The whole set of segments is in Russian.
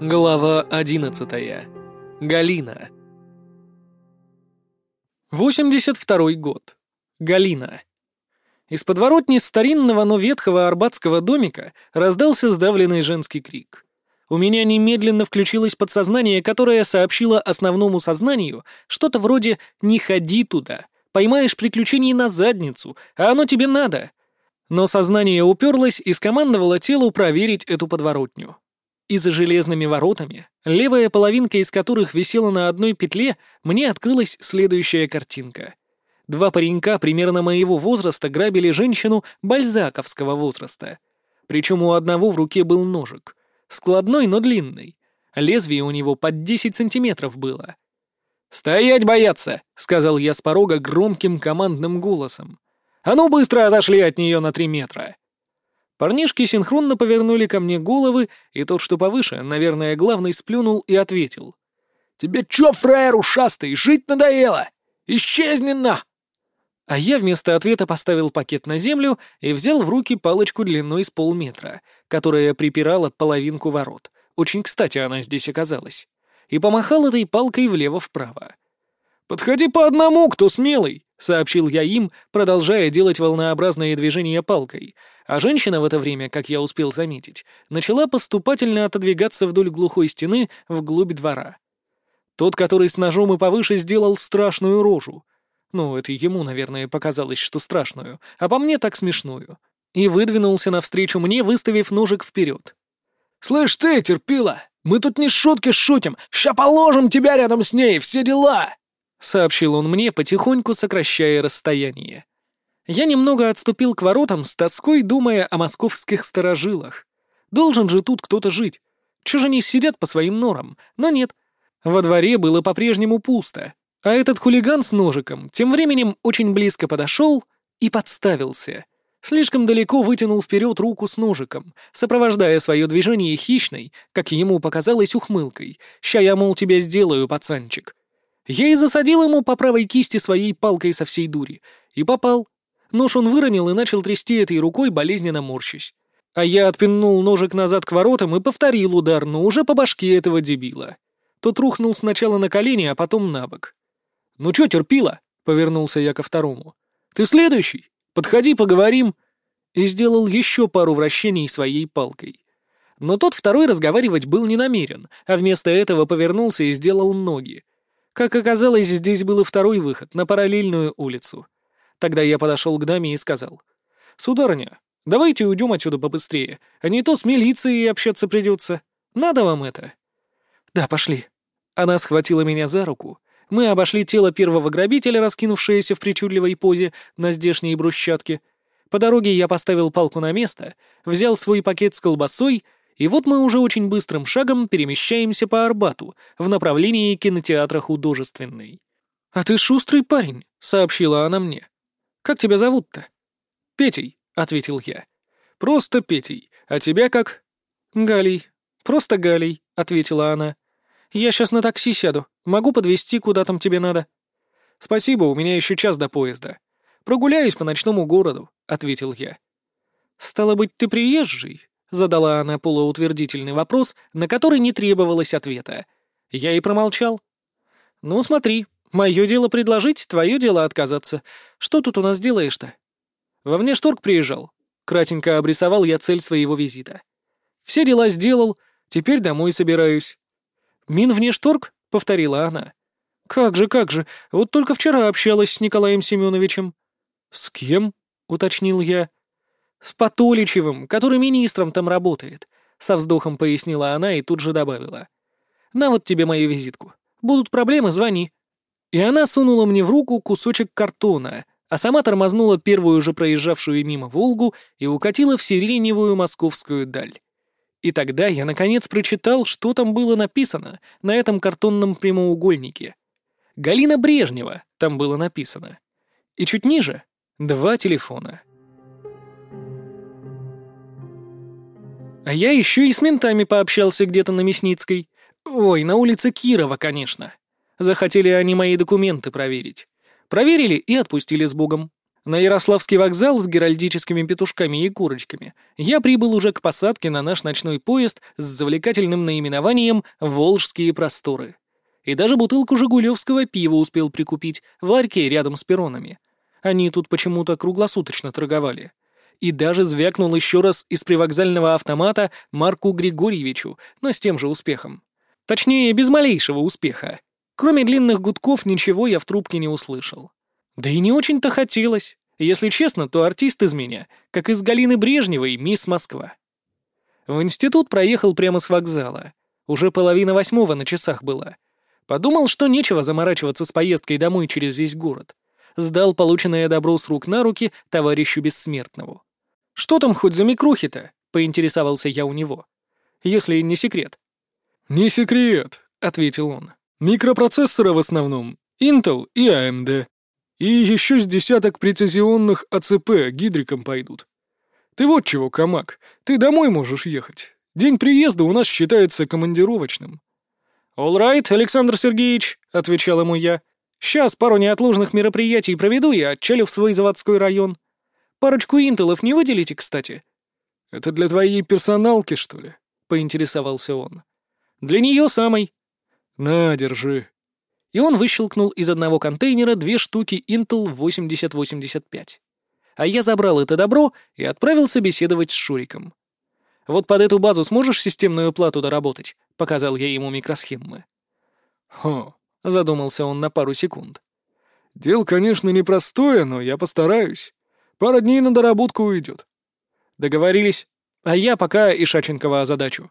Глава одиннадцатая. Галина. 82 год. Галина. Из подворотни старинного, но ветхого арбатского домика раздался сдавленный женский крик. У меня немедленно включилось подсознание, которое сообщило основному сознанию что-то вроде «не ходи туда», «поймаешь приключений на задницу», «а оно тебе надо». Но сознание уперлось и скомандовало телу проверить эту подворотню. И за железными воротами, левая половинка из которых висела на одной петле, мне открылась следующая картинка. Два паренька примерно моего возраста грабили женщину бальзаковского возраста. Причем у одного в руке был ножик. Складной, но длинный. Лезвие у него под 10 сантиметров было. «Стоять бояться!» — сказал я с порога громким командным голосом. «А ну быстро отошли от нее на три метра!» Парнишки синхронно повернули ко мне головы, и тот, что повыше, наверное, главный сплюнул и ответил. «Тебе чё, фраер ушастый, жить надоело? Исчезни на!» А я вместо ответа поставил пакет на землю и взял в руки палочку длиной с полметра, которая припирала половинку ворот. Очень кстати она здесь оказалась. И помахал этой палкой влево-вправо. «Подходи по одному, кто смелый!» — сообщил я им, продолжая делать волнообразные движения палкой, а женщина в это время, как я успел заметить, начала поступательно отодвигаться вдоль глухой стены вглубь двора. Тот, который с ножом и повыше, сделал страшную рожу. Ну, это ему, наверное, показалось, что страшную, а по мне так смешную. И выдвинулся навстречу мне, выставив ножик вперед. «Слышь ты, терпила, мы тут не шутки шутим, ща положим тебя рядом с ней, все дела!» — сообщил он мне, потихоньку сокращая расстояние. Я немного отступил к воротам с тоской, думая о московских сторожилах. Должен же тут кто-то жить. Чего же они сидят по своим норам? Но нет. Во дворе было по-прежнему пусто. А этот хулиган с ножиком тем временем очень близко подошел и подставился. Слишком далеко вытянул вперед руку с ножиком, сопровождая свое движение хищной, как ему показалось, ухмылкой. «Ща я, мол, тебя сделаю, пацанчик». Я и засадил ему по правой кисти своей палкой со всей дури. И попал. Нож он выронил и начал трясти этой рукой, болезненно морщась. А я отпинул ножик назад к воротам и повторил удар, но уже по башке этого дебила. Тот рухнул сначала на колени, а потом на бок. «Ну чё, терпила?» — повернулся я ко второму. «Ты следующий? Подходи, поговорим!» И сделал еще пару вращений своей палкой. Но тот второй разговаривать был не намерен, а вместо этого повернулся и сделал ноги. Как оказалось, здесь был и второй выход, на параллельную улицу. Тогда я подошел к даме и сказал. «Сударыня, давайте уйдем отсюда побыстрее, а не то с милицией общаться придется. Надо вам это?» «Да, пошли». Она схватила меня за руку. Мы обошли тело первого грабителя, раскинувшееся в причудливой позе на здешней брусчатке. По дороге я поставил палку на место, взял свой пакет с колбасой и вот мы уже очень быстрым шагом перемещаемся по Арбату в направлении кинотеатра художественный. «А ты шустрый парень», — сообщила она мне. «Как тебя зовут-то?» «Петей», — ответил я. «Просто Петей. А тебя как?» «Галей. Просто Галей», — ответила она. «Я сейчас на такси сяду. Могу подвезти, куда там тебе надо». «Спасибо, у меня еще час до поезда. Прогуляюсь по ночному городу», — ответил я. «Стало быть, ты приезжий?» Задала она полуутвердительный вопрос, на который не требовалось ответа. Я и промолчал. «Ну, смотри, мое дело предложить, твое дело отказаться. Что тут у нас делаешь-то?» «Во внешторг приезжал». Кратенько обрисовал я цель своего визита. «Все дела сделал, теперь домой собираюсь». «Мин внешторг?» — повторила она. «Как же, как же, вот только вчера общалась с Николаем Семеновичем». «С кем?» — уточнил я. «С Патоличевым, который министром там работает», — со вздохом пояснила она и тут же добавила. «На вот тебе мою визитку. Будут проблемы, звони». И она сунула мне в руку кусочек картона, а сама тормознула первую же проезжавшую мимо Волгу и укатила в сиреневую московскую даль. И тогда я наконец прочитал, что там было написано на этом картонном прямоугольнике. «Галина Брежнева» там было написано. И чуть ниже — два телефона. А я еще и с ментами пообщался где-то на Мясницкой. Ой, на улице Кирова, конечно. Захотели они мои документы проверить. Проверили и отпустили с Богом. На Ярославский вокзал с геральдическими петушками и курочками я прибыл уже к посадке на наш ночной поезд с завлекательным наименованием «Волжские просторы». И даже бутылку жигулевского пива успел прикупить в ларьке рядом с перронами. Они тут почему-то круглосуточно торговали. И даже звякнул еще раз из привокзального автомата Марку Григорьевичу, но с тем же успехом. Точнее, без малейшего успеха. Кроме длинных гудков ничего я в трубке не услышал. Да и не очень-то хотелось. Если честно, то артист из меня, как из Галины Брежневой, мисс Москва. В институт проехал прямо с вокзала. Уже половина восьмого на часах была. Подумал, что нечего заморачиваться с поездкой домой через весь город. Сдал полученное добро с рук на руки товарищу Бессмертному. «Что там хоть за микрухи-то?» — поинтересовался я у него. «Если не секрет». «Не секрет», — ответил он. «Микропроцессоры в основном. Intel и AMD. И еще с десяток прецизионных АЦП гидриком пойдут. Ты вот чего, Камак, ты домой можешь ехать. День приезда у нас считается командировочным. «All right, Александр Сергеевич», — отвечал ему я. «Сейчас пару неотложных мероприятий проведу и отчалю в свой заводской район. Парочку интелов не выделите, кстати?» «Это для твоей персоналки, что ли?» — поинтересовался он. «Для нее самой». «На, держи», и он выщелкнул из одного контейнера две штуки Intel 8085. А я забрал это добро и отправился беседовать с Шуриком. «Вот под эту базу сможешь системную плату доработать?» — показал я ему микросхемы. «Хо», — задумался он на пару секунд. «Дело, конечно, непростое, но я постараюсь. Пара дней на доработку уйдет». «Договорились. А я пока Ишаченкова озадачу».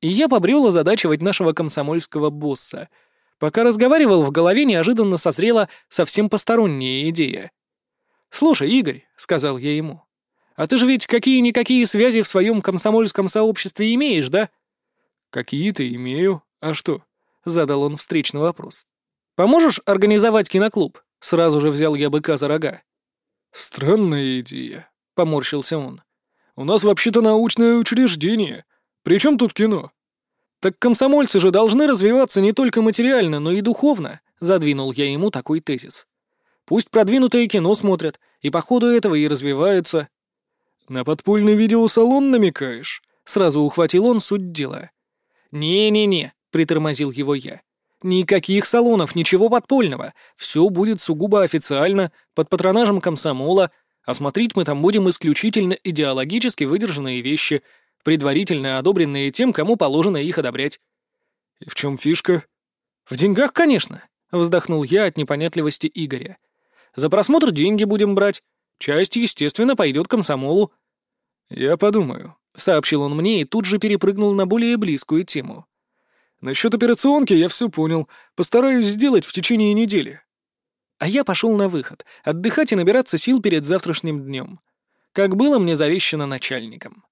И я побрел озадачивать нашего комсомольского босса — Пока разговаривал, в голове неожиданно созрела совсем посторонняя идея. «Слушай, Игорь», — сказал я ему, — «а ты же ведь какие-никакие связи в своем комсомольском сообществе имеешь, да?» «Какие-то имею. А что?» — задал он встречный вопрос. «Поможешь организовать киноклуб?» — сразу же взял я быка за рога. «Странная идея», — поморщился он. «У нас вообще-то научное учреждение. Причем тут кино?» «Так комсомольцы же должны развиваться не только материально, но и духовно», — задвинул я ему такой тезис. «Пусть продвинутое кино смотрят, и по ходу этого и развиваются». «На подпольный видеосалон намекаешь?» — сразу ухватил он суть дела. «Не-не-не», — притормозил его я. «Никаких салонов, ничего подпольного. Все будет сугубо официально, под патронажем комсомола, а смотреть мы там будем исключительно идеологически выдержанные вещи — предварительно одобренные тем, кому положено их одобрять. «И в чем фишка?» «В деньгах, конечно», — вздохнул я от непонятливости Игоря. «За просмотр деньги будем брать. Часть, естественно, пойдет комсомолу». «Я подумаю», — сообщил он мне и тут же перепрыгнул на более близкую тему. «Насчет операционки я все понял. Постараюсь сделать в течение недели». А я пошел на выход, отдыхать и набираться сил перед завтрашним днем. Как было мне завещано начальником.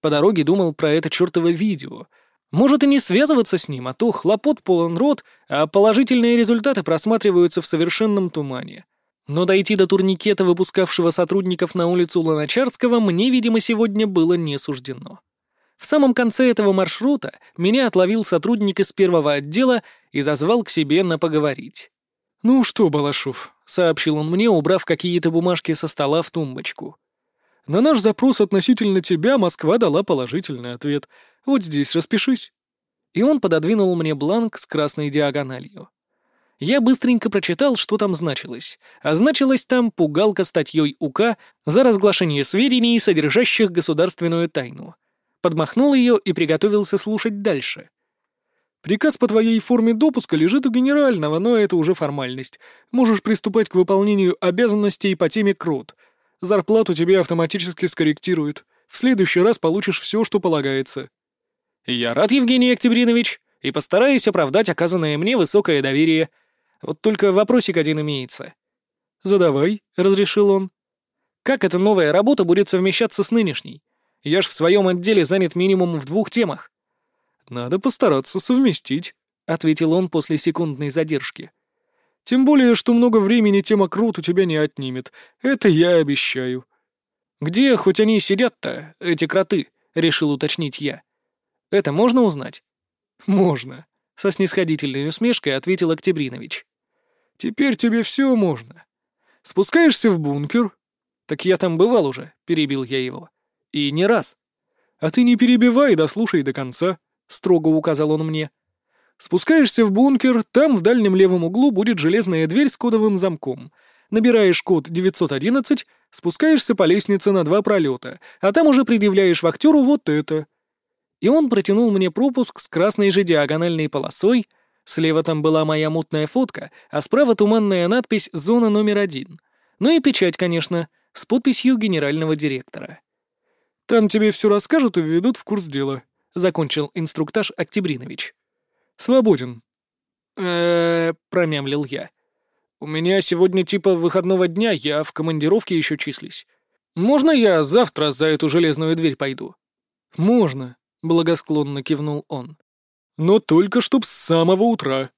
По дороге думал про это чертово видео. Может и не связываться с ним, а то хлопот полон рот, а положительные результаты просматриваются в совершенном тумане. Но дойти до турникета, выпускавшего сотрудников на улицу Луначарского, мне, видимо, сегодня было не суждено. В самом конце этого маршрута меня отловил сотрудник из первого отдела и зазвал к себе на поговорить. «Ну что, Балашов», — сообщил он мне, убрав какие-то бумажки со стола в тумбочку. На наш запрос относительно тебя Москва дала положительный ответ. Вот здесь распишись». И он пододвинул мне бланк с красной диагональю. Я быстренько прочитал, что там значилось. А значилось там пугалка статьей УК за разглашение сведений, содержащих государственную тайну. Подмахнул ее и приготовился слушать дальше. «Приказ по твоей форме допуска лежит у генерального, но это уже формальность. Можешь приступать к выполнению обязанностей по теме КРОТ. Зарплату тебе автоматически скорректируют. В следующий раз получишь все, что полагается». «Я рад, Евгений Октябринович, и постараюсь оправдать оказанное мне высокое доверие. Вот только вопросик один имеется». «Задавай», — разрешил он. «Как эта новая работа будет совмещаться с нынешней? Я ж в своем отделе занят минимум в двух темах». «Надо постараться совместить», — ответил он после секундной задержки. Тем более, что много времени тема Крут у тебя не отнимет. Это я обещаю». «Где хоть они сидят-то, эти кроты?» — решил уточнить я. «Это можно узнать?» «Можно», — со снисходительной усмешкой ответил Октябринович. «Теперь тебе все можно. Спускаешься в бункер. Так я там бывал уже, перебил я его. И не раз. А ты не перебивай, дослушай до конца, строго указал он мне. Спускаешься в бункер, там в дальнем левом углу будет железная дверь с кодовым замком. Набираешь код 911, спускаешься по лестнице на два пролета, а там уже предъявляешь вахтеру вот это. И он протянул мне пропуск с красной же диагональной полосой, слева там была моя мутная фотка, а справа туманная надпись «Зона номер один». Ну и печать, конечно, с подписью генерального директора. «Там тебе все расскажут и введут в курс дела», — закончил инструктаж Октябринович. «Свободен». «Э-э-э», промямлил я. «У меня сегодня типа выходного дня, я в командировке еще числюсь. Можно я завтра за эту железную дверь пойду?» «Можно», — благосклонно кивнул он. «Но только чтоб с самого утра».